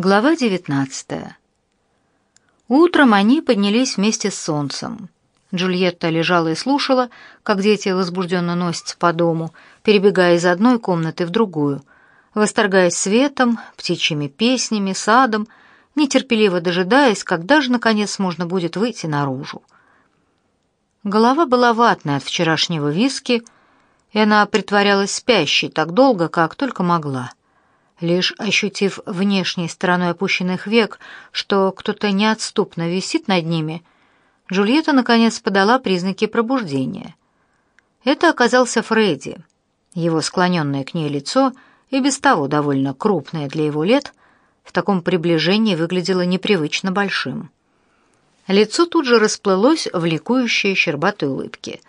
Глава 19. Утром они поднялись вместе с солнцем. Джульетта лежала и слушала, как дети возбужденно носятся по дому, перебегая из одной комнаты в другую, восторгаясь светом, птичьими песнями, садом, нетерпеливо дожидаясь, когда же, наконец, можно будет выйти наружу. Голова была ватная от вчерашнего виски, и она притворялась спящей так долго, как только могла. Лишь ощутив внешней стороной опущенных век, что кто-то неотступно висит над ними, Джульетта наконец подала признаки пробуждения. Это оказался Фредди. Его склоненное к ней лицо, и без того довольно крупное для его лет, в таком приближении выглядело непривычно большим. Лицо тут же расплылось в ликующей щербатой улыбке.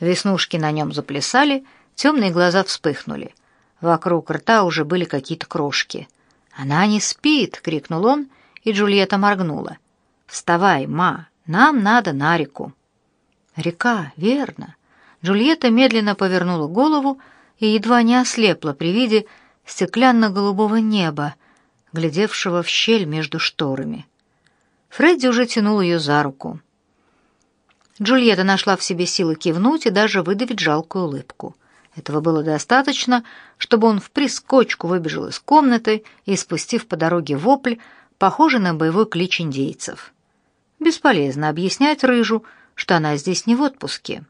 Веснушки на нем заплясали, темные глаза вспыхнули — Вокруг рта уже были какие-то крошки. «Она не спит!» — крикнул он, и Джульетта моргнула. «Вставай, ма, нам надо на реку». «Река, верно». Джульетта медленно повернула голову и едва не ослепла при виде стеклянно-голубого неба, глядевшего в щель между шторами. Фредди уже тянул ее за руку. Джульетта нашла в себе силы кивнуть и даже выдавить жалкую улыбку. Этого было достаточно, чтобы он в прискочку выбежал из комнаты и, спустив по дороге вопль, похожий на боевой клич индейцев. Бесполезно объяснять Рыжу, что она здесь не в отпуске.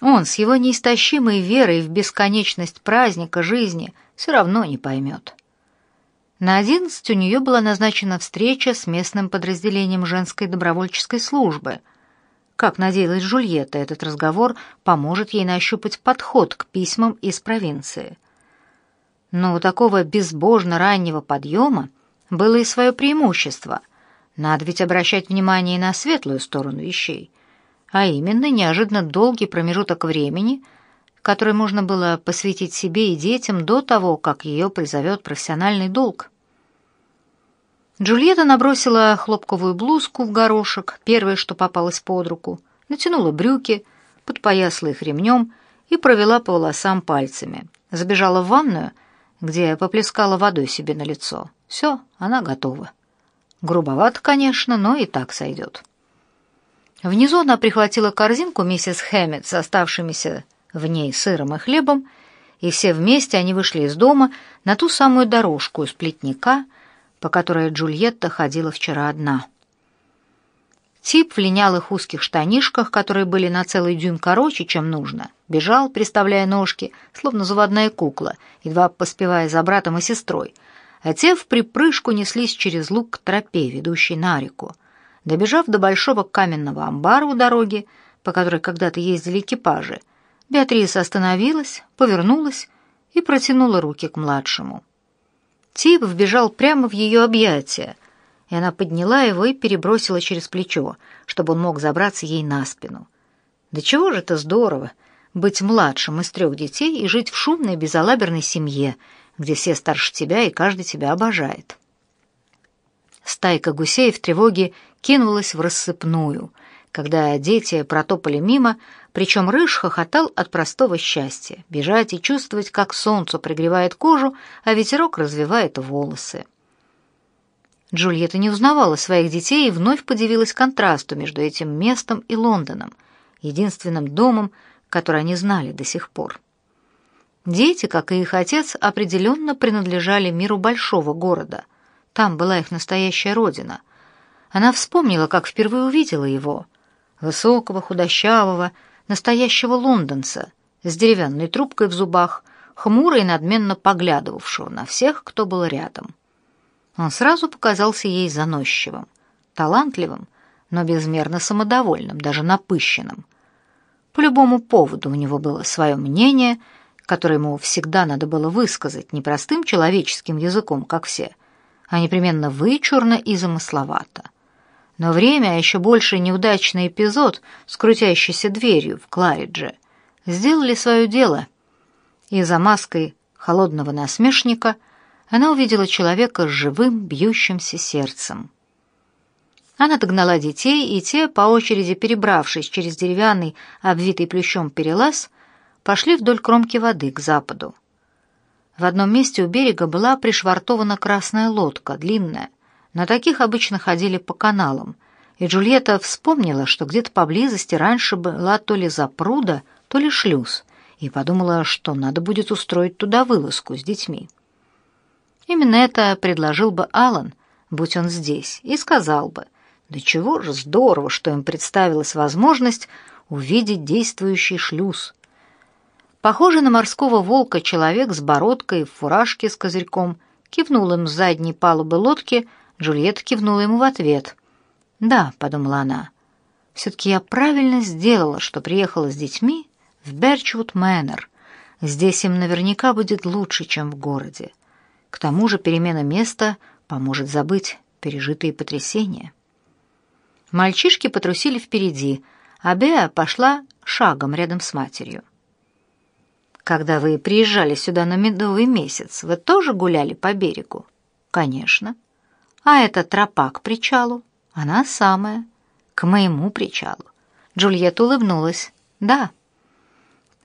Он с его неистощимой верой в бесконечность праздника жизни все равно не поймет. На одиннадцать у нее была назначена встреча с местным подразделением женской добровольческой службы — как надеялась Жульетта, этот разговор поможет ей нащупать подход к письмам из провинции. Но у такого безбожно раннего подъема было и свое преимущество. Надо ведь обращать внимание на светлую сторону вещей, а именно неожиданно долгий промежуток времени, который можно было посвятить себе и детям до того, как ее призовет профессиональный долг. Джульетта набросила хлопковую блузку в горошек, первое, что попалось под руку, натянула брюки, подпоясала их ремнем и провела по волосам пальцами. Забежала в ванную, где поплескала водой себе на лицо. Все, она готова. Грубовато, конечно, но и так сойдет. Внизу она прихватила корзинку миссис Хэммет с оставшимися в ней сыром и хлебом, и все вместе они вышли из дома на ту самую дорожку из плетника, по которой Джульетта ходила вчера одна. Тип в линялых узких штанишках, которые были на целый дюйм короче, чем нужно, бежал, приставляя ножки, словно заводная кукла, едва поспевая за братом и сестрой, а те в припрыжку неслись через луг к тропе, ведущей на реку. Добежав до большого каменного амбара у дороги, по которой когда-то ездили экипажи, Беатриса остановилась, повернулась и протянула руки к младшему. Тип вбежал прямо в ее объятия, и она подняла его и перебросила через плечо, чтобы он мог забраться ей на спину. Да чего же это здорово быть младшим из трех детей и жить в шумной безалаберной семье, где все старше тебя и каждый тебя обожает. Стайка гусей в тревоге кинулась в рассыпную, когда дети протопали мимо, причем Рыж хохотал от простого счастья — бежать и чувствовать, как солнце пригревает кожу, а ветерок развивает волосы. Джульетта не узнавала своих детей и вновь подивилась контрасту между этим местом и Лондоном, единственным домом, который они знали до сих пор. Дети, как и их отец, определенно принадлежали миру большого города. Там была их настоящая родина. Она вспомнила, как впервые увидела его. Высокого, худощавого, настоящего лондонца, с деревянной трубкой в зубах, хмуро и надменно поглядывавшего на всех, кто был рядом. Он сразу показался ей заносчивым, талантливым, но безмерно самодовольным, даже напыщенным. По любому поводу у него было свое мнение, которое ему всегда надо было высказать не простым человеческим языком, как все, а непременно вычурно и замысловато. Но время, а еще больше неудачный эпизод с крутящейся дверью в Кларидже, сделали свое дело, и за маской холодного насмешника она увидела человека с живым, бьющимся сердцем. Она догнала детей, и те, по очереди перебравшись через деревянный, обвитый плющом перелаз, пошли вдоль кромки воды к западу. В одном месте у берега была пришвартована красная лодка, длинная. На таких обычно ходили по каналам. И Джульетта вспомнила, что где-то поблизости раньше была то ли запруда, то ли шлюз, и подумала, что надо будет устроить туда вылазку с детьми. Именно это предложил бы Алан, будь он здесь, и сказал бы, да чего же здорово, что им представилась возможность увидеть действующий шлюз. Похожий на морского волка человек с бородкой в фуражке с козырьком кивнул им с задней палубы лодки, Джульетта кивнула ему в ответ. «Да», — подумала она, — «все-таки я правильно сделала, что приехала с детьми в Берчвуд Мэннер. Здесь им наверняка будет лучше, чем в городе. К тому же перемена места поможет забыть пережитые потрясения». Мальчишки потрусили впереди, а Беа пошла шагом рядом с матерью. Когда вы приезжали сюда на медовый месяц, вы тоже гуляли по берегу? Конечно. А эта тропа к причалу? Она самая. К моему причалу. Джульетта улыбнулась. Да.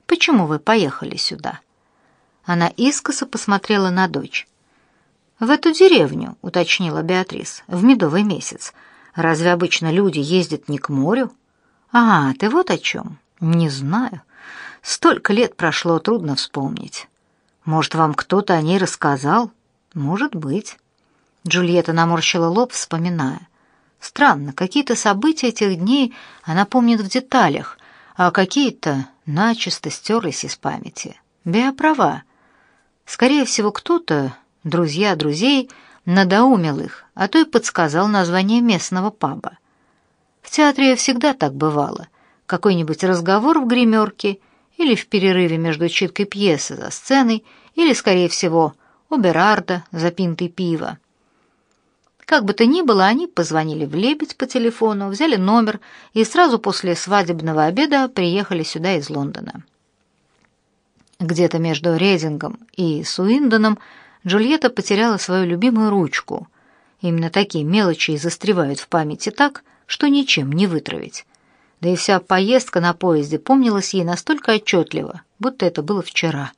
Почему вы поехали сюда? Она искоса посмотрела на дочь. В эту деревню, уточнила Беатрис, в медовый месяц. Разве обычно люди ездят не к морю? А, ты вот о чем. Не знаю. Столько лет прошло, трудно вспомнить. Может, вам кто-то о ней рассказал? Может быть. Джульетта наморщила лоб, вспоминая. Странно, какие-то события этих дней она помнит в деталях, а какие-то начисто стерлись из памяти. Беа права. Скорее всего, кто-то, друзья друзей, надоумил их, а то и подсказал название местного паба. В театре всегда так бывало. Какой-нибудь разговор в гримерке — или в перерыве между читкой пьесы за сценой, или, скорее всего, у Берарда за пинтой пива. Как бы то ни было, они позвонили в «Лебедь» по телефону, взяли номер и сразу после свадебного обеда приехали сюда из Лондона. Где-то между Рейдингом и Суиндоном Джульетта потеряла свою любимую ручку. Именно такие мелочи и застревают в памяти так, что ничем не вытравить да и вся поездка на поезде помнилась ей настолько отчетливо, будто это было вчера.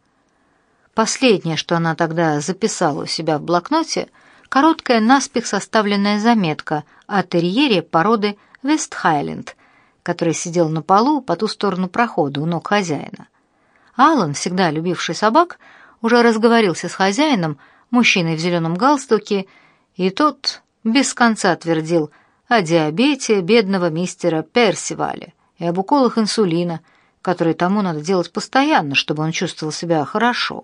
Последнее, что она тогда записала у себя в блокноте, короткая наспех составленная заметка о терьере породы Вестхайленд, который сидел на полу по ту сторону прохода у ног хозяина. Алан, всегда любивший собак, уже разговорился с хозяином, мужчиной в зеленом галстуке, и тот без конца твердил – о диабете бедного мистера Персиваля и об уколах инсулина, которые тому надо делать постоянно, чтобы он чувствовал себя хорошо.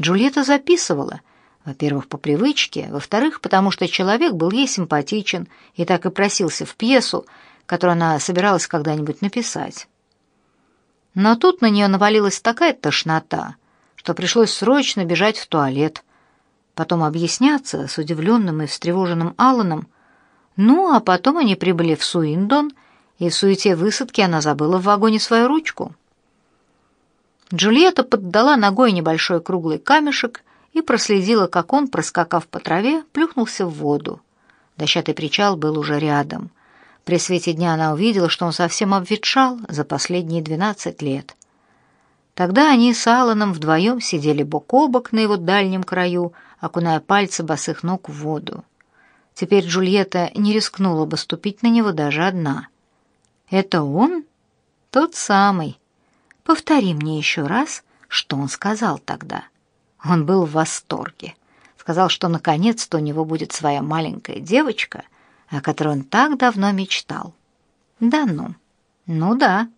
Джульетта записывала, во-первых, по привычке, во-вторых, потому что человек был ей симпатичен и так и просился в пьесу, которую она собиралась когда-нибудь написать. Но тут на нее навалилась такая тошнота, что пришлось срочно бежать в туалет, потом объясняться с удивленным и встревоженным Алланом, ну, а потом они прибыли в Суиндон, и в суете высадки она забыла в вагоне свою ручку. Джульетта поддала ногой небольшой круглый камешек и проследила, как он, проскакав по траве, плюхнулся в воду. Дощатый причал был уже рядом. При свете дня она увидела, что он совсем обветшал за последние двенадцать лет. Тогда они с Алланом вдвоем сидели бок о бок на его дальнем краю, окуная пальцы босых ног в воду. Теперь Джульетта не рискнула бы ступить на него даже одна. «Это он? Тот самый. Повтори мне еще раз, что он сказал тогда». Он был в восторге. Сказал, что наконец-то у него будет своя маленькая девочка, о которой он так давно мечтал. «Да ну». «Ну да.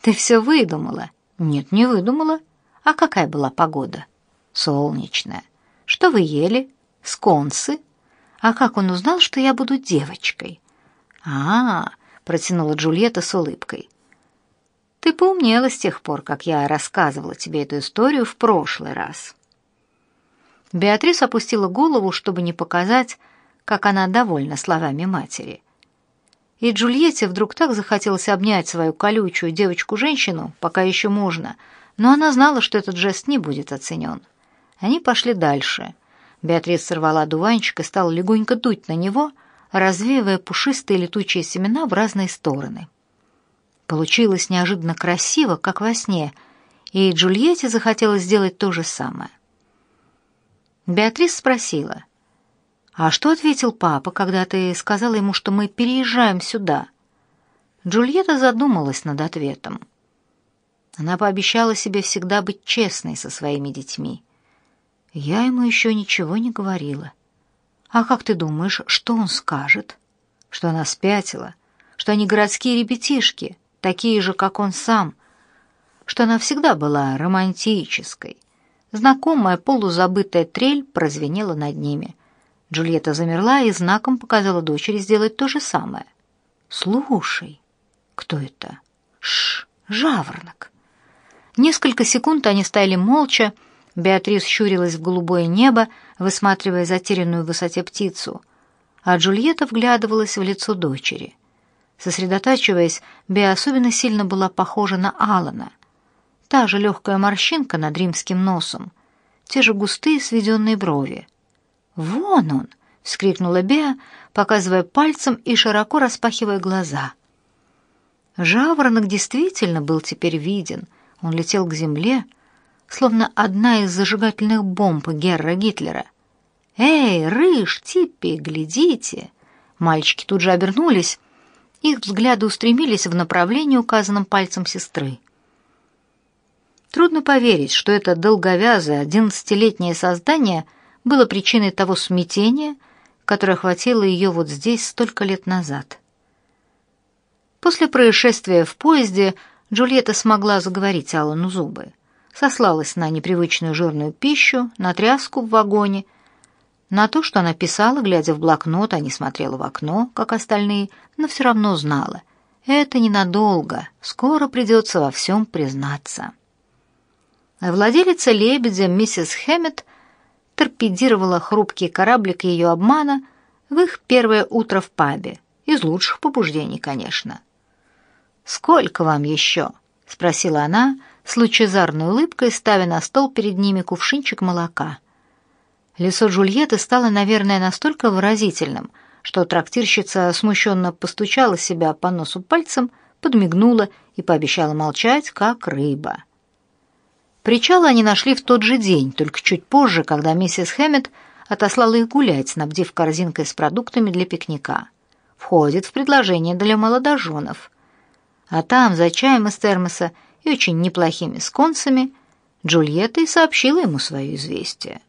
Ты все выдумала». «Нет, не выдумала. А какая была погода?» «Солнечная. Что вы ели? Сконсы?» А как он узнал, что я буду девочкой? А, -а, -а протянула Джульетта с улыбкой. Ты поумнела с тех пор, как я рассказывала тебе эту историю в прошлый раз. Беатрис опустила голову, чтобы не показать, как она довольна словами матери. И Джульетте вдруг так захотелось обнять свою колючую девочку-женщину, пока еще можно, но она знала, что этот жест не будет оценен. Они пошли дальше. Беатрис сорвала дуванчик и стала легонько дуть на него, развеивая пушистые летучие семена в разные стороны. Получилось неожиданно красиво, как во сне, и Джульетте захотелось сделать то же самое. Беатрис спросила, «А что ответил папа, когда ты сказала ему, что мы переезжаем сюда?» Джульетта задумалась над ответом. Она пообещала себе всегда быть честной со своими детьми. Я ему еще ничего не говорила. А как ты думаешь, что он скажет? Что она спятила, что они городские ребятишки, такие же, как он сам, что она всегда была романтической. Знакомая полузабытая трель прозвенела над ними. Джульетта замерла и знаком показала дочери сделать то же самое. «Слушай, кто это?» «Ш, жаворонок». Несколько секунд они стояли молча, Беатрис щурилась в голубое небо, высматривая затерянную в высоте птицу, а Джульетта вглядывалась в лицо дочери. Сосредотачиваясь, Беа особенно сильно была похожа на Алана. Та же легкая морщинка над римским носом, те же густые сведенные брови. «Вон он!» — вскрикнула Беа, показывая пальцем и широко распахивая глаза. Жаворонок действительно был теперь виден. Он летел к земле, словно одна из зажигательных бомб Герра Гитлера. «Эй, Рыж, Типпи, глядите!» Мальчики тут же обернулись. Их взгляды устремились в направлении, указанном пальцем сестры. Трудно поверить, что это долговязое одиннадцатилетнее создание — было причиной того смятения, которое охватило ее вот здесь столько лет назад. После происшествия в поезде Джульетта смогла заговорить Аллану зубы. Сослалась на непривычную жирную пищу, на тряску в вагоне, на то, что она писала, глядя в блокнот, а не смотрела в окно, как остальные, но все равно знала. Это ненадолго, скоро придется во всем признаться. Владелица лебедя, миссис Хэммет, торпедировала хрупкий кораблик ее обмана в их первое утро в пабе. Из лучших побуждений, конечно. «Сколько вам еще?» — спросила она с лучезарной улыбкой, ставя на стол перед ними кувшинчик молока. Лицо Джульетты стало, наверное, настолько выразительным, что трактирщица смущенно постучала себя по носу пальцем, подмигнула и пообещала молчать, как рыба. Причал они нашли в тот же день, только чуть позже, когда миссис Хэммет отослала их гулять, снабдив корзинкой с продуктами для пикника. Входит в предложение для молодоженов. А там, за чаем из термоса и очень неплохими сконсами, Джульетта и сообщила ему свое известие.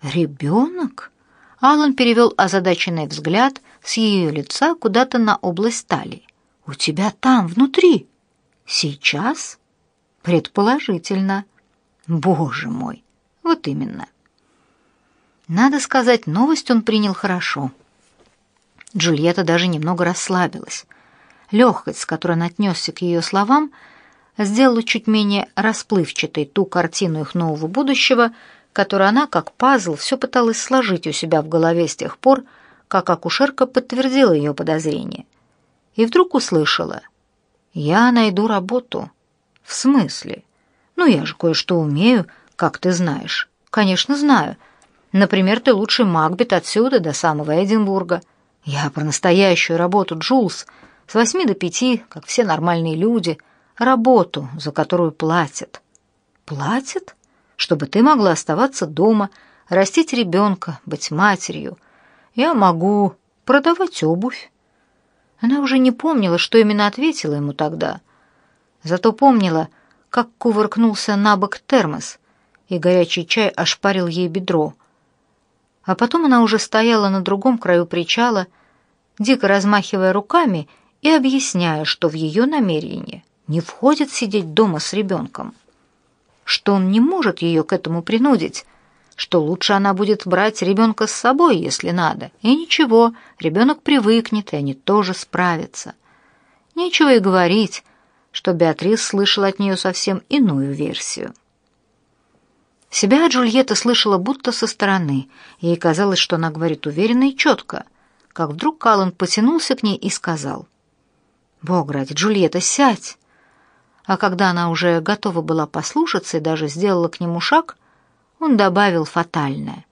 «Ребенок?» Алан перевел озадаченный взгляд с ее лица куда-то на область талии. «У тебя там, внутри? Сейчас?» «Предположительно». Боже мой, вот именно. Надо сказать, новость он принял хорошо. Джульетта даже немного расслабилась. Легкость, с которой он отнесся к ее словам, сделала чуть менее расплывчатой ту картину их нового будущего, которую она, как пазл, все пыталась сложить у себя в голове с тех пор, как акушерка подтвердила ее подозрение. И вдруг услышала «Я найду работу». «В смысле?» Ну, я же кое-что умею, как ты знаешь. Конечно, знаю. Например, ты лучший Макбет отсюда до самого Эдинбурга. Я про настоящую работу, Джулс, с восьми до пяти, как все нормальные люди, работу, за которую платят. Платят? Чтобы ты могла оставаться дома, растить ребенка, быть матерью. Я могу продавать обувь. Она уже не помнила, что именно ответила ему тогда. Зато помнила, как кувыркнулся на бок термос, и горячий чай ошпарил ей бедро. А потом она уже стояла на другом краю причала, дико размахивая руками и объясняя, что в ее намерение не входит сидеть дома с ребенком, что он не может ее к этому принудить, что лучше она будет брать ребенка с собой, если надо. И ничего, ребенок привыкнет, и они тоже справятся. Нечего и говорить, что Беатрис слышала от нее совсем иную версию. Себя Джульетта слышала будто со стороны. Ей казалось, что она говорит уверенно и четко. Как вдруг Каллан потянулся к ней и сказал. «Бог ради, Джульетта, сядь!» А когда она уже готова была послушаться и даже сделала к нему шаг, он добавил фатальное.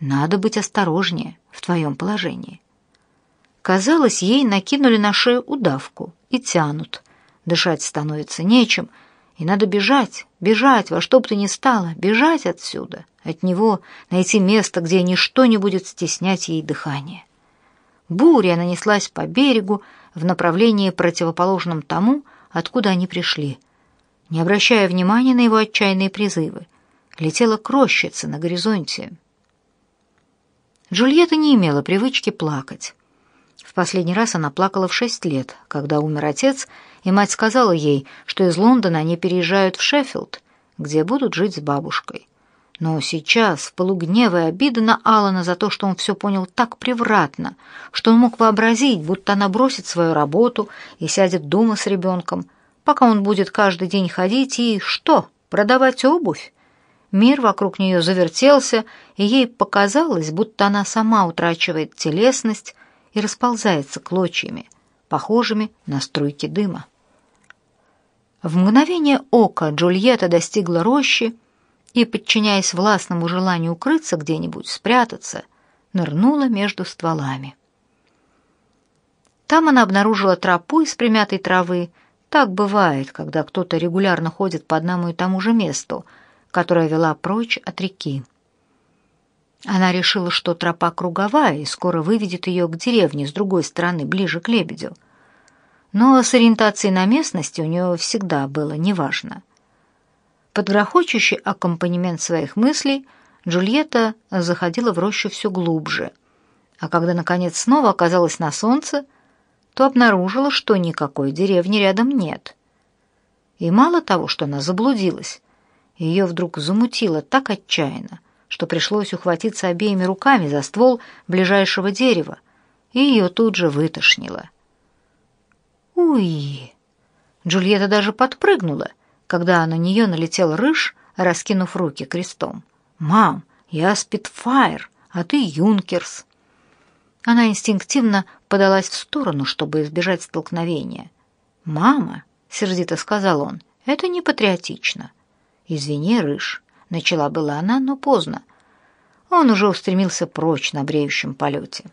«Надо быть осторожнее в твоем положении». Казалось, ей накинули на шею удавку и тянут, Дышать становится нечем, И надо бежать, бежать, во что бы то ни стало, бежать отсюда, от него, найти место, где ничто не будет стеснять ей дыхание. Буря нанеслась по берегу в направлении противоположном тому, откуда они пришли. Не обращая внимания на его отчаянные призывы, летела к на горизонте. Джульетта не имела привычки плакать. В последний раз она плакала в шесть лет, когда умер отец, и мать сказала ей, что из Лондона они переезжают в Шеффилд, где будут жить с бабушкой. Но сейчас, в полугнева и обида на Алана за то, что он все понял так превратно, что он мог вообразить, будто она бросит свою работу и сядет дома с ребенком, пока он будет каждый день ходить и что, продавать обувь? Мир вокруг нее завертелся, и ей показалось, будто она сама утрачивает телесность и расползается клочьями, похожими на струйки дыма. В мгновение ока Джульетта достигла рощи и, подчиняясь властному желанию укрыться где-нибудь, спрятаться, нырнула между стволами. Там она обнаружила тропу из примятой травы. Так бывает, когда кто-то регулярно ходит по одному и тому же месту — которая вела прочь от реки. Она решила, что тропа круговая и скоро выведет ее к деревне с другой стороны, ближе к лебедю. Но с ориентацией на местности у нее всегда было неважно. Под грохочущий аккомпанемент своих мыслей Джульетта заходила в рощу все глубже, а когда, наконец, снова оказалась на солнце, то обнаружила, что никакой деревни рядом нет. И мало того, что она заблудилась, ее вдруг замутило так отчаянно, что пришлось ухватиться обеими руками за ствол ближайшего дерева, и ее тут же вытошнило. «Уй!» Джульетта даже подпрыгнула, когда на нее налетел рыж, раскинув руки крестом. «Мам, я Спитфайр, а ты Юнкерс!» Она инстинктивно подалась в сторону, чтобы избежать столкновения. «Мама!» — сердито сказал он. «Это не патриотично. «Извини, Рыж», — начала была она, но поздно. Он уже устремился прочь на бреющем полете.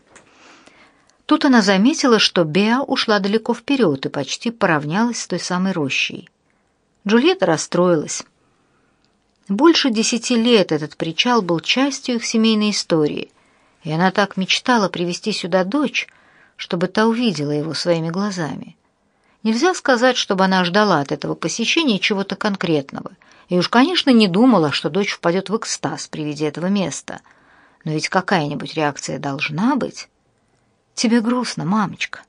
Тут она заметила, что Беа ушла далеко вперед и почти поравнялась с той самой рощей. Джульетта расстроилась. Больше десяти лет этот причал был частью их семейной истории, и она так мечтала привести сюда дочь, чтобы та увидела его своими глазами. Нельзя сказать, чтобы она ждала от этого посещения чего-то конкретного — и уж, конечно, не думала, что дочь впадет в экстаз при виде этого места. Но ведь какая-нибудь реакция должна быть. Тебе грустно, мамочка.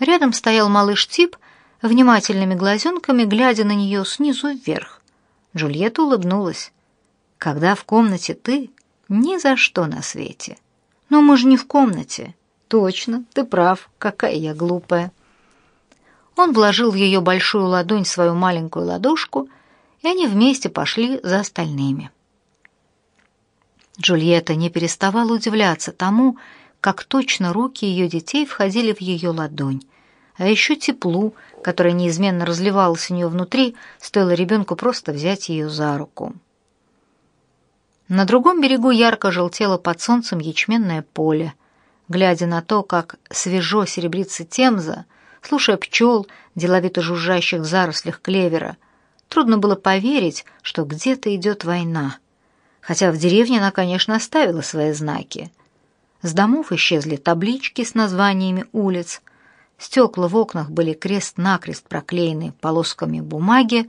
Рядом стоял малыш Тип, внимательными глазенками глядя на нее снизу вверх. Джульетта улыбнулась. Когда в комнате ты, ни за что на свете. Но мы же не в комнате. Точно, ты прав, какая я глупая. Он вложил в ее большую ладонь свою маленькую ладошку — и они вместе пошли за остальными. Джульетта не переставала удивляться тому, как точно руки ее детей входили в ее ладонь, а еще теплу, которое неизменно разливалось у нее внутри, стоило ребенку просто взять ее за руку. На другом берегу ярко желтело под солнцем ячменное поле. Глядя на то, как свежо серебрится темза, слушая пчел, деловито жужжащих в зарослях клевера, Трудно было поверить, что где-то идет война. Хотя в деревне она, конечно, оставила свои знаки. С домов исчезли таблички с названиями улиц. Стекла в окнах были крест-накрест проклеены полосками бумаги,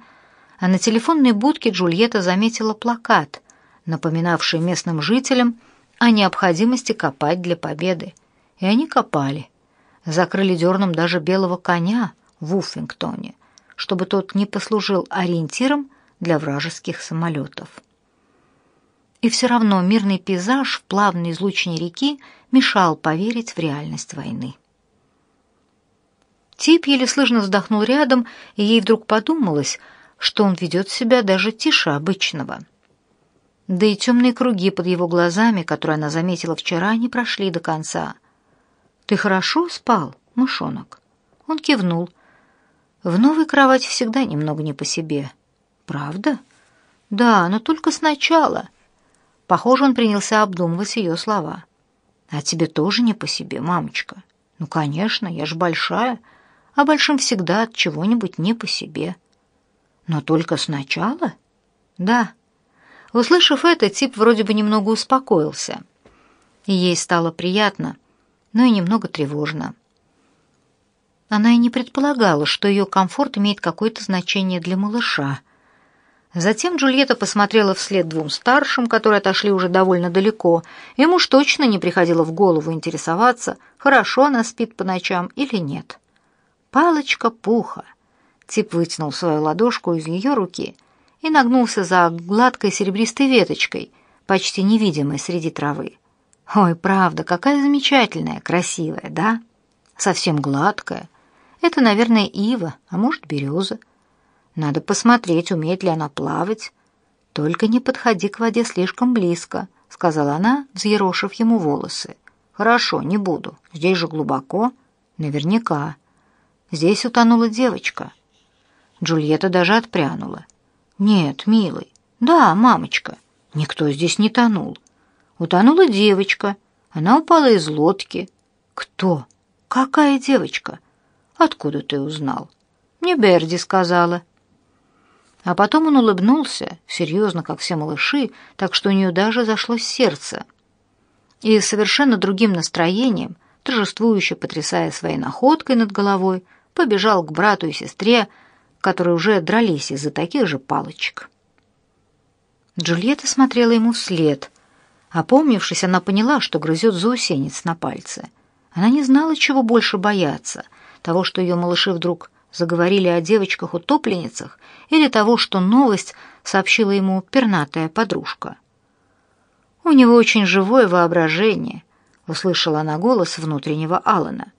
а на телефонной будке Джульетта заметила плакат, напоминавший местным жителям о необходимости копать для победы. И они копали. Закрыли дерном даже белого коня в Уффингтоне, чтобы тот не послужил ориентиром для вражеских самолетов. И все равно мирный пейзаж в плавной излучине реки мешал поверить в реальность войны. Тип еле слышно вздохнул рядом, и ей вдруг подумалось, что он ведет себя даже тише обычного. Да и темные круги под его глазами, которые она заметила вчера, не прошли до конца. «Ты хорошо спал, мышонок?» Он кивнул, в новой кровати всегда немного не по себе. Правда? Да, но только сначала. Похоже, он принялся обдумывать ее слова. А тебе тоже не по себе, мамочка. Ну, конечно, я ж большая, а большим всегда от чего-нибудь не по себе. Но только сначала? Да. Услышав это, тип вроде бы немного успокоился. И ей стало приятно, но и немного тревожно. Она и не предполагала, что ее комфорт имеет какое-то значение для малыша. Затем Джульетта посмотрела вслед двум старшим, которые отошли уже довольно далеко. Ему уж точно не приходило в голову интересоваться, хорошо она спит по ночам или нет. Палочка пуха. Тип вытянул свою ладошку из ее руки и нагнулся за гладкой серебристой веточкой, почти невидимой среди травы. Ой, правда, какая замечательная, красивая, да? Совсем гладкая. Это, наверное, ива, а может, береза. Надо посмотреть, умеет ли она плавать. Только не подходи к воде слишком близко, сказала она, взъерошив ему волосы. Хорошо, не буду. Здесь же глубоко. Наверняка. Здесь утонула девочка. Джульетта даже отпрянула. Нет, милый. Да, мамочка. Никто здесь не тонул. Утонула девочка. Она упала из лодки. Кто? Какая девочка? Откуда ты узнал? Мне Берди сказала. А потом он улыбнулся, серьезно, как все малыши, так что у нее даже зашло сердце. И совершенно другим настроением, торжествующе потрясая своей находкой над головой, побежал к брату и сестре, которые уже дрались из-за таких же палочек. Джульетта смотрела ему вслед. Опомнившись, она поняла, что грызет заусенец на пальце. Она не знала, чего больше бояться — того, что ее малыши вдруг заговорили о девочках-утопленницах, или того, что новость сообщила ему пернатая подружка. «У него очень живое воображение», — услышала она голос внутреннего Алана.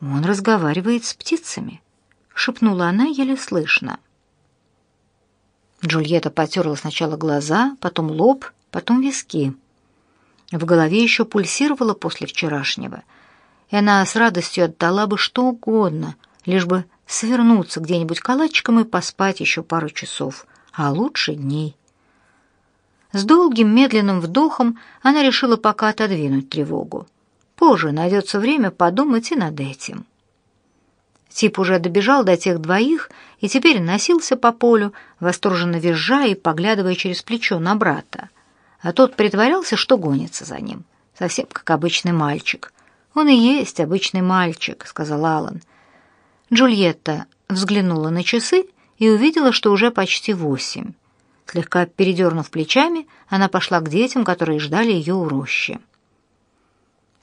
«Он разговаривает с птицами», — шепнула она еле слышно. Джульетта потерла сначала глаза, потом лоб, потом виски. В голове еще пульсировало после вчерашнего — и она с радостью отдала бы что угодно, лишь бы свернуться где-нибудь калачиком и поспать еще пару часов, а лучше дней. С долгим медленным вдохом она решила пока отодвинуть тревогу. Позже найдется время подумать и над этим. Тип уже добежал до тех двоих и теперь носился по полю, восторженно визжая и поглядывая через плечо на брата. А тот притворялся, что гонится за ним, совсем как обычный мальчик, «Он и есть обычный мальчик», — сказал Алан. Джульетта взглянула на часы и увидела, что уже почти восемь. Слегка передернув плечами, она пошла к детям, которые ждали ее у рощи.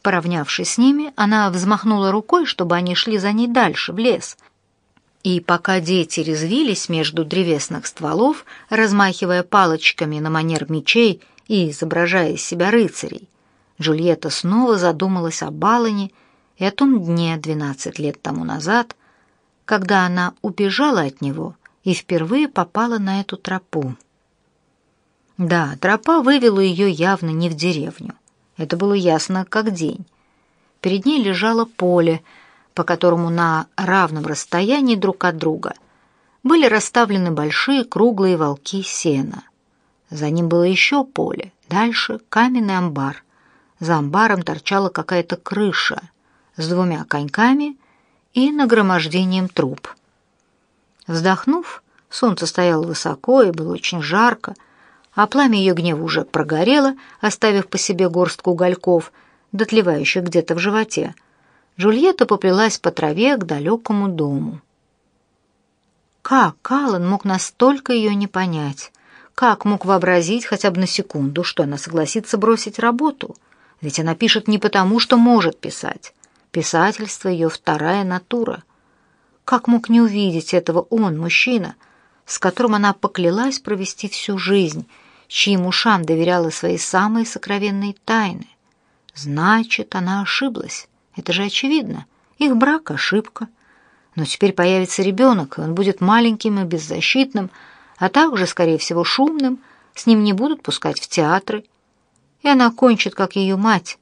Поравнявшись с ними, она взмахнула рукой, чтобы они шли за ней дальше, в лес. И пока дети резвились между древесных стволов, размахивая палочками на манер мечей и изображая из себя рыцарей, Джульетта снова задумалась о Балане и о том дне двенадцать лет тому назад, когда она убежала от него и впервые попала на эту тропу. Да, тропа вывела ее явно не в деревню. Это было ясно как день. Перед ней лежало поле, по которому на равном расстоянии друг от друга были расставлены большие круглые волки сена. За ним было еще поле, дальше каменный амбар, за амбаром торчала какая-то крыша с двумя коньками и нагромождением труб. Вздохнув, солнце стояло высоко и было очень жарко, а пламя ее гнева уже прогорело, оставив по себе горстку угольков, дотлевающих где-то в животе. Джульетта поплелась по траве к далекому дому. Как Каллан мог настолько ее не понять? Как мог вообразить хотя бы на секунду, что она согласится бросить работу — ведь она пишет не потому, что может писать. Писательство — ее вторая натура. Как мог не увидеть этого он, мужчина, с которым она поклялась провести всю жизнь, чьим ушам доверяла свои самые сокровенные тайны? Значит, она ошиблась. Это же очевидно. Их брак — ошибка. Но теперь появится ребенок, и он будет маленьким и беззащитным, а также, скорее всего, шумным, с ним не будут пускать в театры, и она кончит, как ее мать,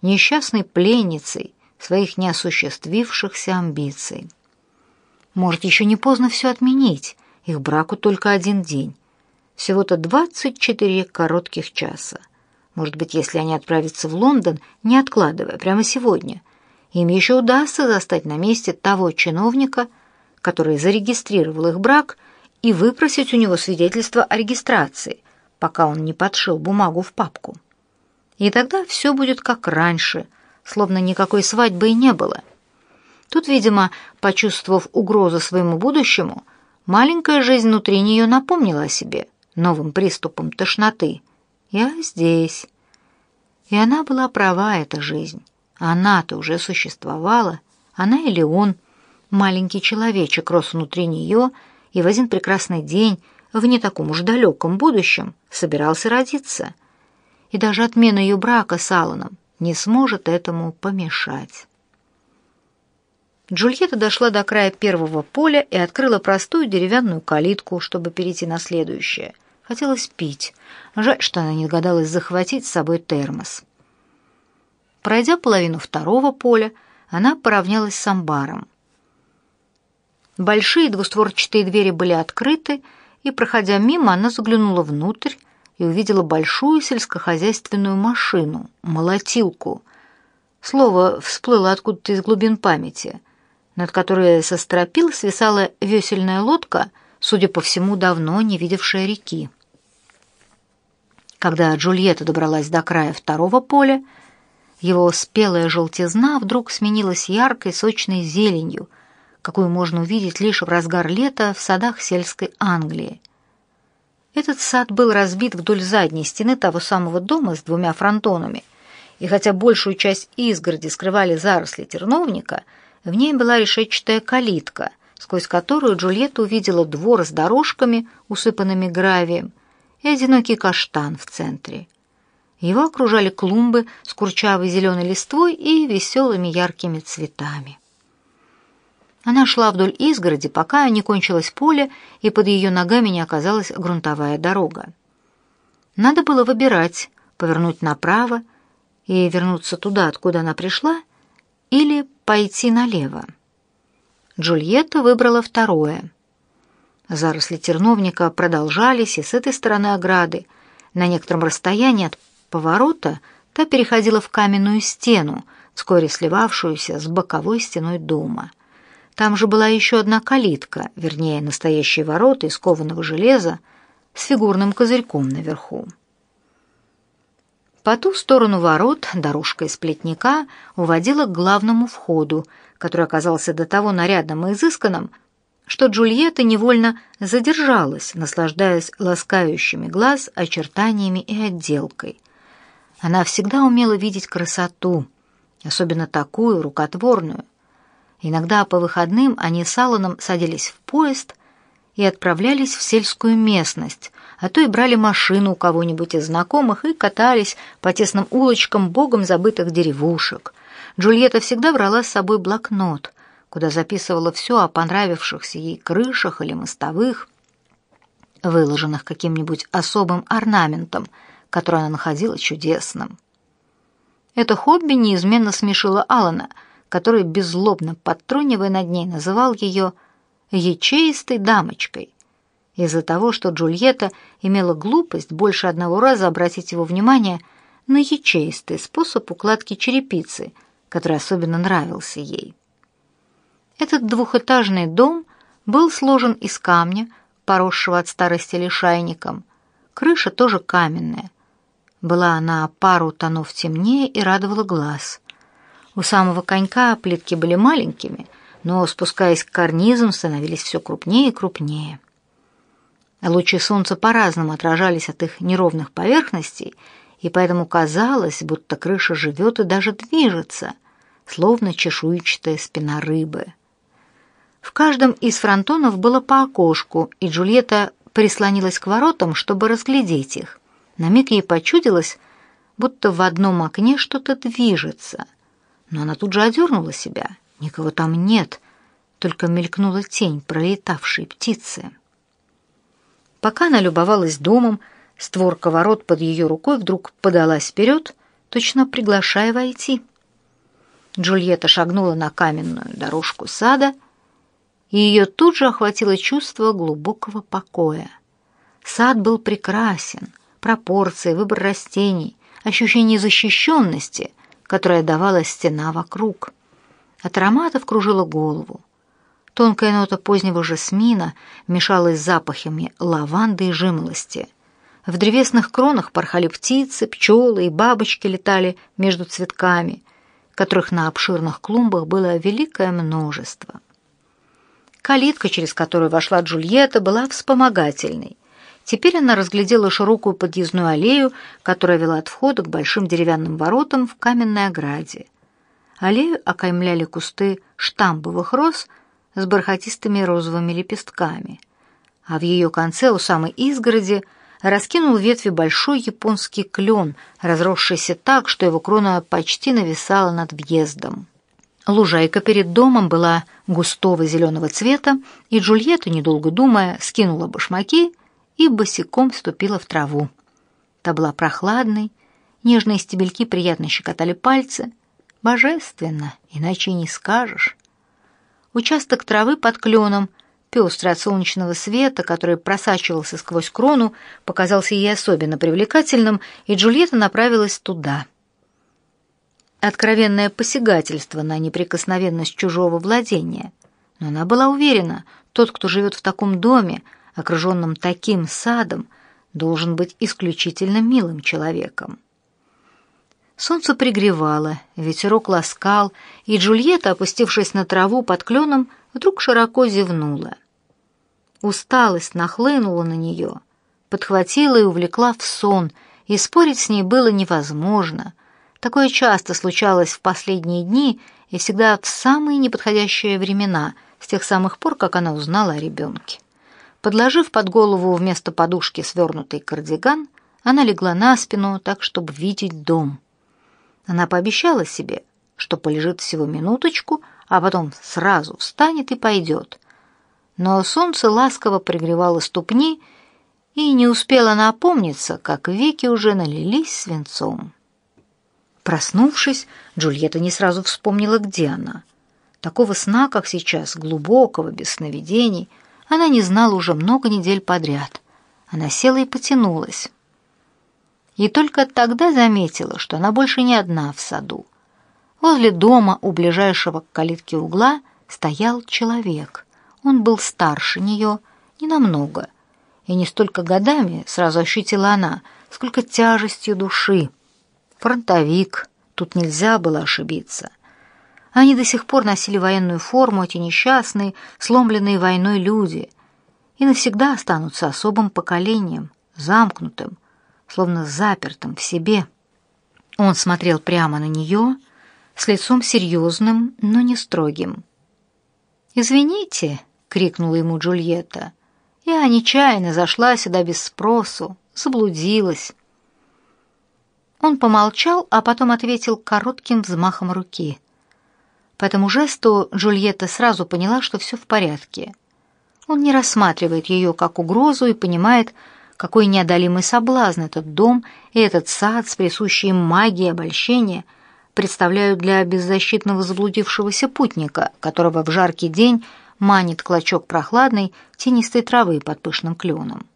несчастной пленницей своих неосуществившихся амбиций. Может, еще не поздно все отменить, их браку только один день. Всего-то 24 коротких часа. Может быть, если они отправятся в Лондон, не откладывая, прямо сегодня, им еще удастся застать на месте того чиновника, который зарегистрировал их брак и выпросить у него свидетельство о регистрации, пока он не подшил бумагу в папку. И тогда все будет как раньше, словно никакой свадьбы и не было. Тут, видимо, почувствовав угрозу своему будущему, маленькая жизнь внутри нее напомнила о себе новым приступом тошноты. «Я здесь». И она была права, эта жизнь. Она-то уже существовала. Она или он, маленький человечек, рос внутри нее и в один прекрасный день, в не таком уж далеком будущем, собирался родиться. И даже отмена ее брака с Алланом не сможет этому помешать. Джульетта дошла до края первого поля и открыла простую деревянную калитку, чтобы перейти на следующее. Хотелось пить. Жаль, что она не догадалась захватить с собой термос. Пройдя половину второго поля, она поравнялась с амбаром. Большие двустворчатые двери были открыты, и, проходя мимо, она заглянула внутрь и увидела большую сельскохозяйственную машину, молотилку. Слово всплыло откуда-то из глубин памяти, над которой со стропил свисала весельная лодка, судя по всему, давно не видевшая реки. Когда Джульетта добралась до края второго поля, его спелая желтизна вдруг сменилась яркой сочной зеленью, какую можно увидеть лишь в разгар лета в садах сельской Англии. Этот сад был разбит вдоль задней стены того самого дома с двумя фронтонами, и хотя большую часть изгороди скрывали заросли терновника, в ней была решетчатая калитка, сквозь которую Джульетта увидела двор с дорожками, усыпанными гравием, и одинокий каштан в центре. Его окружали клумбы с курчавой зеленой листвой и веселыми яркими цветами. Она шла вдоль изгороди, пока не кончилось поле, и под ее ногами не оказалась грунтовая дорога. Надо было выбирать, повернуть направо и вернуться туда, откуда она пришла, или пойти налево. Джульетта выбрала второе. Заросли терновника продолжались и с этой стороны ограды, на некотором расстоянии от поворота та переходила в каменную стену, вскоре сливавшуюся с боковой стеной дома. Там же была еще одна калитка, вернее, настоящие ворота из кованого железа с фигурным козырьком наверху. По ту сторону ворот дорожка из плетника уводила к главному входу, который оказался до того нарядным и изысканным, что Джульетта невольно задержалась, наслаждаясь ласкающими глаз очертаниями и отделкой. Она всегда умела видеть красоту, особенно такую рукотворную. Иногда по выходным они с Алланом садились в поезд и отправлялись в сельскую местность, а то и брали машину у кого-нибудь из знакомых и катались по тесным улочкам богом забытых деревушек. Джульетта всегда брала с собой блокнот, куда записывала все о понравившихся ей крышах или мостовых, выложенных каким-нибудь особым орнаментом — которое она находила чудесным. Это хобби неизменно смешило Алана, который, беззлобно подтрунивая над ней, называл ее «ячеистой дамочкой», из-за того, что Джульетта имела глупость больше одного раза обратить его внимание на ячеистый способ укладки черепицы, который особенно нравился ей. Этот двухэтажный дом был сложен из камня, поросшего от старости лишайником. Крыша тоже каменная, была на пару тонов темнее и радовала глаз. У самого конька плитки были маленькими, но, спускаясь к карнизам, становились все крупнее и крупнее. Лучи солнца по-разному отражались от их неровных поверхностей, и поэтому казалось, будто крыша живет и даже движется, словно чешуйчатая спина рыбы. В каждом из фронтонов было по окошку, и Джульетта прислонилась к воротам, чтобы разглядеть их. На миг ей почудилось, будто в одном окне что-то движется. Но она тут же одернула себя. Никого там нет, только мелькнула тень пролетавшей птицы. Пока она любовалась домом, створка ворот под ее рукой вдруг подалась вперед, точно приглашая войти. Джульетта шагнула на каменную дорожку сада, и ее тут же охватило чувство глубокого покоя. Сад был прекрасен — пропорции, выбор растений, ощущение защищенности, которое давала стена вокруг. От ароматов кружила голову. Тонкая нота позднего жасмина мешалась с запахами лаванды и жимолости. В древесных кронах порхали птицы, пчелы и бабочки летали между цветками, которых на обширных клумбах было великое множество. Калитка, через которую вошла Джульетта, была вспомогательной. Теперь она разглядела широкую подъездную аллею, которая вела от входа к большим деревянным воротам в каменной ограде. Аллею окаймляли кусты штамбовых роз с бархатистыми розовыми лепестками, а в ее конце у самой изгороди раскинул ветви большой японский клен, разросшийся так, что его крона почти нависала над въездом. Лужайка перед домом была густого зеленого цвета, и Джульетта, недолго думая, скинула башмаки и босиком ступила в траву. Та была прохладной, нежные стебельки приятно щекотали пальцы. Божественно, иначе и не скажешь. Участок травы под кленом, пестрый от солнечного света, который просачивался сквозь крону, показался ей особенно привлекательным, и Джульетта направилась туда — откровенное посягательство на неприкосновенность чужого владения. Но она была уверена, тот, кто живет в таком доме, окруженном таким садом, должен быть исключительно милым человеком. Солнце пригревало, ветерок ласкал, и Джульетта, опустившись на траву под кленом, вдруг широко зевнула. Усталость нахлынула на нее, подхватила и увлекла в сон, и спорить с ней было невозможно — Такое часто случалось в последние дни и всегда в самые неподходящие времена, с тех самых пор, как она узнала о ребенке. Подложив под голову вместо подушки свернутый кардиган, она легла на спину так, чтобы видеть дом. Она пообещала себе, что полежит всего минуточку, а потом сразу встанет и пойдет. Но солнце ласково пригревало ступни, и не успела она опомниться, как веки уже налились свинцом. Проснувшись, Джульетта не сразу вспомнила, где она. Такого сна, как сейчас, глубокого, без сновидений, она не знала уже много недель подряд. Она села и потянулась. И только тогда заметила, что она больше не одна в саду. Возле дома у ближайшего к калитке угла стоял человек. Он был старше нее, не намного, и не столько годами, сразу ощутила она, сколько тяжестью души. Фронтовик, тут нельзя было ошибиться. Они до сих пор носили военную форму, эти несчастные, сломленные войной люди, и навсегда останутся особым поколением, замкнутым, словно запертым в себе. Он смотрел прямо на нее, с лицом серьезным, но не строгим. «Извините», — крикнула ему Джульетта, — «я нечаянно зашла сюда без спросу, заблудилась». Он помолчал, а потом ответил коротким взмахом руки. По этому жесту Джульетта сразу поняла, что все в порядке. Он не рассматривает ее как угрозу и понимает, какой неодолимый соблазн этот дом и этот сад с присущей магией обольщения представляют для беззащитного заблудившегося путника, которого в жаркий день манит клочок прохладной тенистой травы под пышным кленом.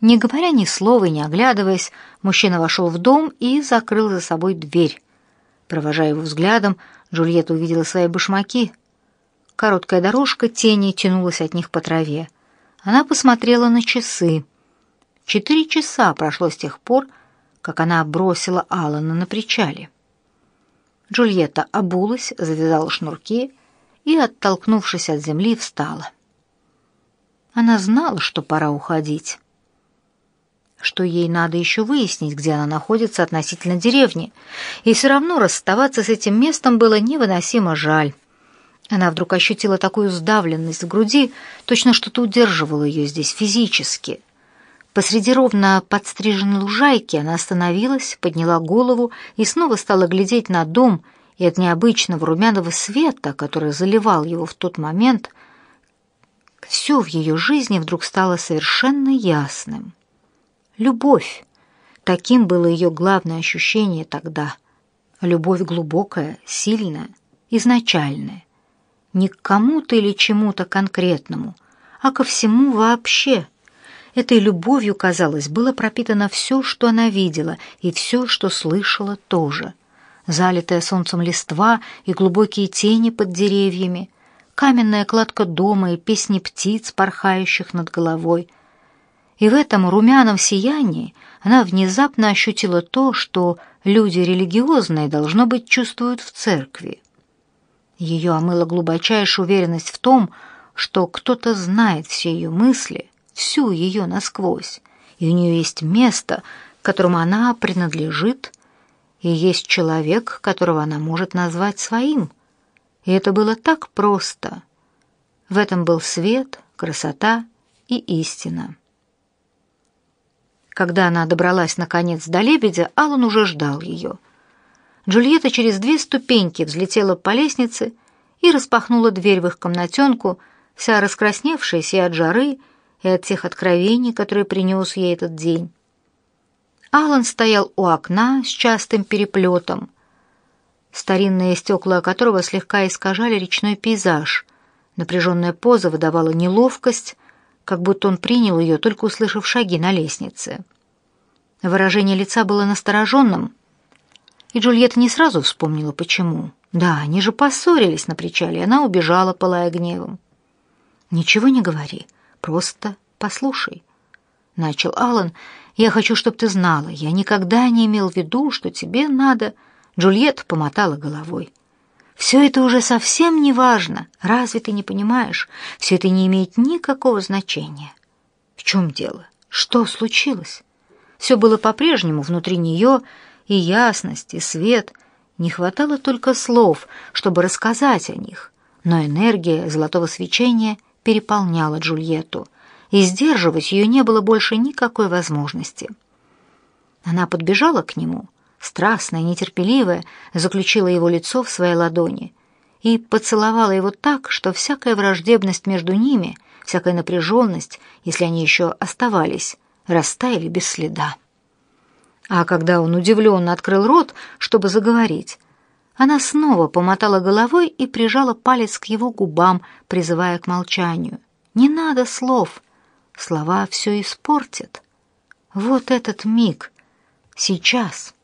Не говоря ни слова и не оглядываясь, мужчина вошел в дом и закрыл за собой дверь. Провожая его взглядом, Джульетта увидела свои башмаки. Короткая дорожка тени тянулась от них по траве. Она посмотрела на часы. Четыре часа прошло с тех пор, как она бросила Алана на причале. Джульетта обулась, завязала шнурки и, оттолкнувшись от земли, встала. Она знала, что пора уходить что ей надо еще выяснить, где она находится относительно деревни, и все равно расставаться с этим местом было невыносимо жаль. Она вдруг ощутила такую сдавленность в груди, точно что-то удерживало ее здесь физически. Посреди ровно подстриженной лужайки она остановилась, подняла голову и снова стала глядеть на дом, и от необычного румяного света, который заливал его в тот момент, все в ее жизни вдруг стало совершенно ясным. Любовь. Таким было ее главное ощущение тогда. Любовь глубокая, сильная, изначальная. Не к кому-то или чему-то конкретному, а ко всему вообще. Этой любовью, казалось, было пропитано все, что она видела, и все, что слышала тоже. Залитая солнцем листва и глубокие тени под деревьями, каменная кладка дома и песни птиц, порхающих над головой. И в этом румяном сиянии она внезапно ощутила то, что люди религиозные, должно быть, чувствуют в церкви. Ее омыла глубочайшая уверенность в том, что кто-то знает все ее мысли, всю ее насквозь, и у нее есть место, которому она принадлежит, и есть человек, которого она может назвать своим. И это было так просто. В этом был свет, красота и истина. Когда она добралась наконец до лебедя, Аллан уже ждал ее. Джульетта через две ступеньки взлетела по лестнице и распахнула дверь в их комнатенку, вся раскрасневшаяся и от жары, и от тех откровений, которые принес ей этот день. Алан стоял у окна с частым переплетом, старинные стекла которого слегка искажали речной пейзаж. Напряженная поза выдавала неловкость, как будто он принял ее, только услышав шаги на лестнице. Выражение лица было настороженным, и Джульетта не сразу вспомнила, почему. Да, они же поссорились на причале, она убежала, пылая гневом. «Ничего не говори, просто послушай», — начал Алан. «Я хочу, чтобы ты знала, я никогда не имел в виду, что тебе надо...» Джульетта помотала головой. «Все это уже совсем не важно. Разве ты не понимаешь? Все это не имеет никакого значения». «В чем дело? Что случилось?» Все было по-прежнему внутри нее, и ясность, и свет. Не хватало только слов, чтобы рассказать о них. Но энергия золотого свечения переполняла Джульетту, и сдерживать ее не было больше никакой возможности. Она подбежала к нему, страстная, нетерпеливая, заключила его лицо в своей ладони и поцеловала его так, что всякая враждебность между ними, всякая напряженность, если они еще оставались, растаяли без следа. А когда он удивленно открыл рот, чтобы заговорить, она снова помотала головой и прижала палец к его губам, призывая к молчанию. «Не надо слов. Слова все испортят. Вот этот миг. Сейчас».